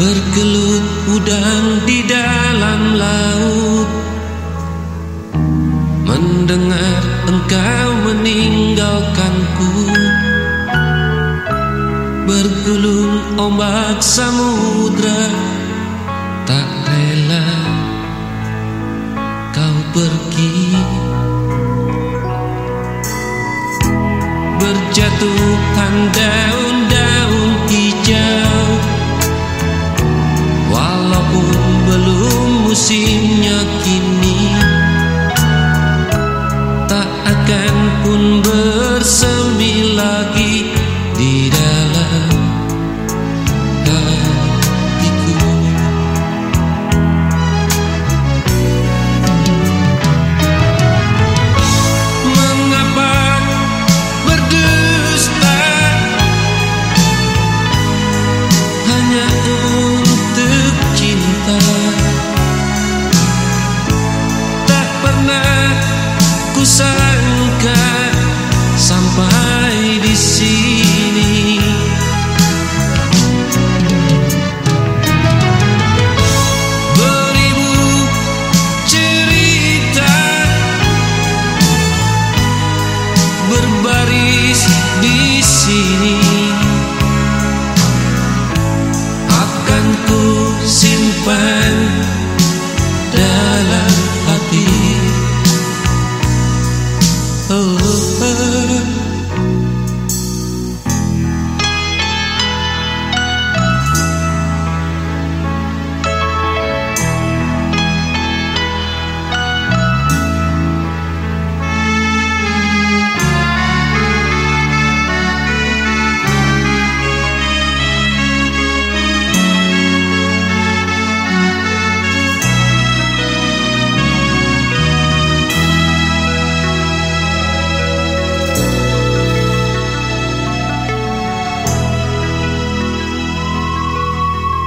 Bergelut udang di dalam laut. Mendengar engkau meninggalkanku. Bergulung ombak samudra. Tak rela kau pergi. Berjatuhan daun-daun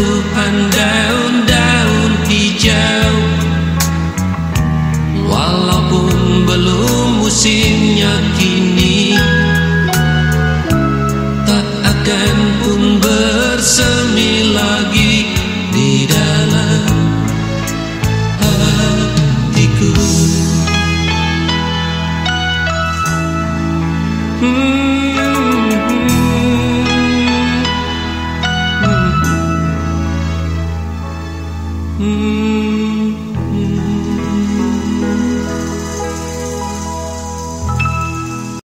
Berjatuhan daun-daun hijau Walaupun belum musimnya kini tak akan pun bersemi lagi di dalam hatiku. Hmm. Hmm.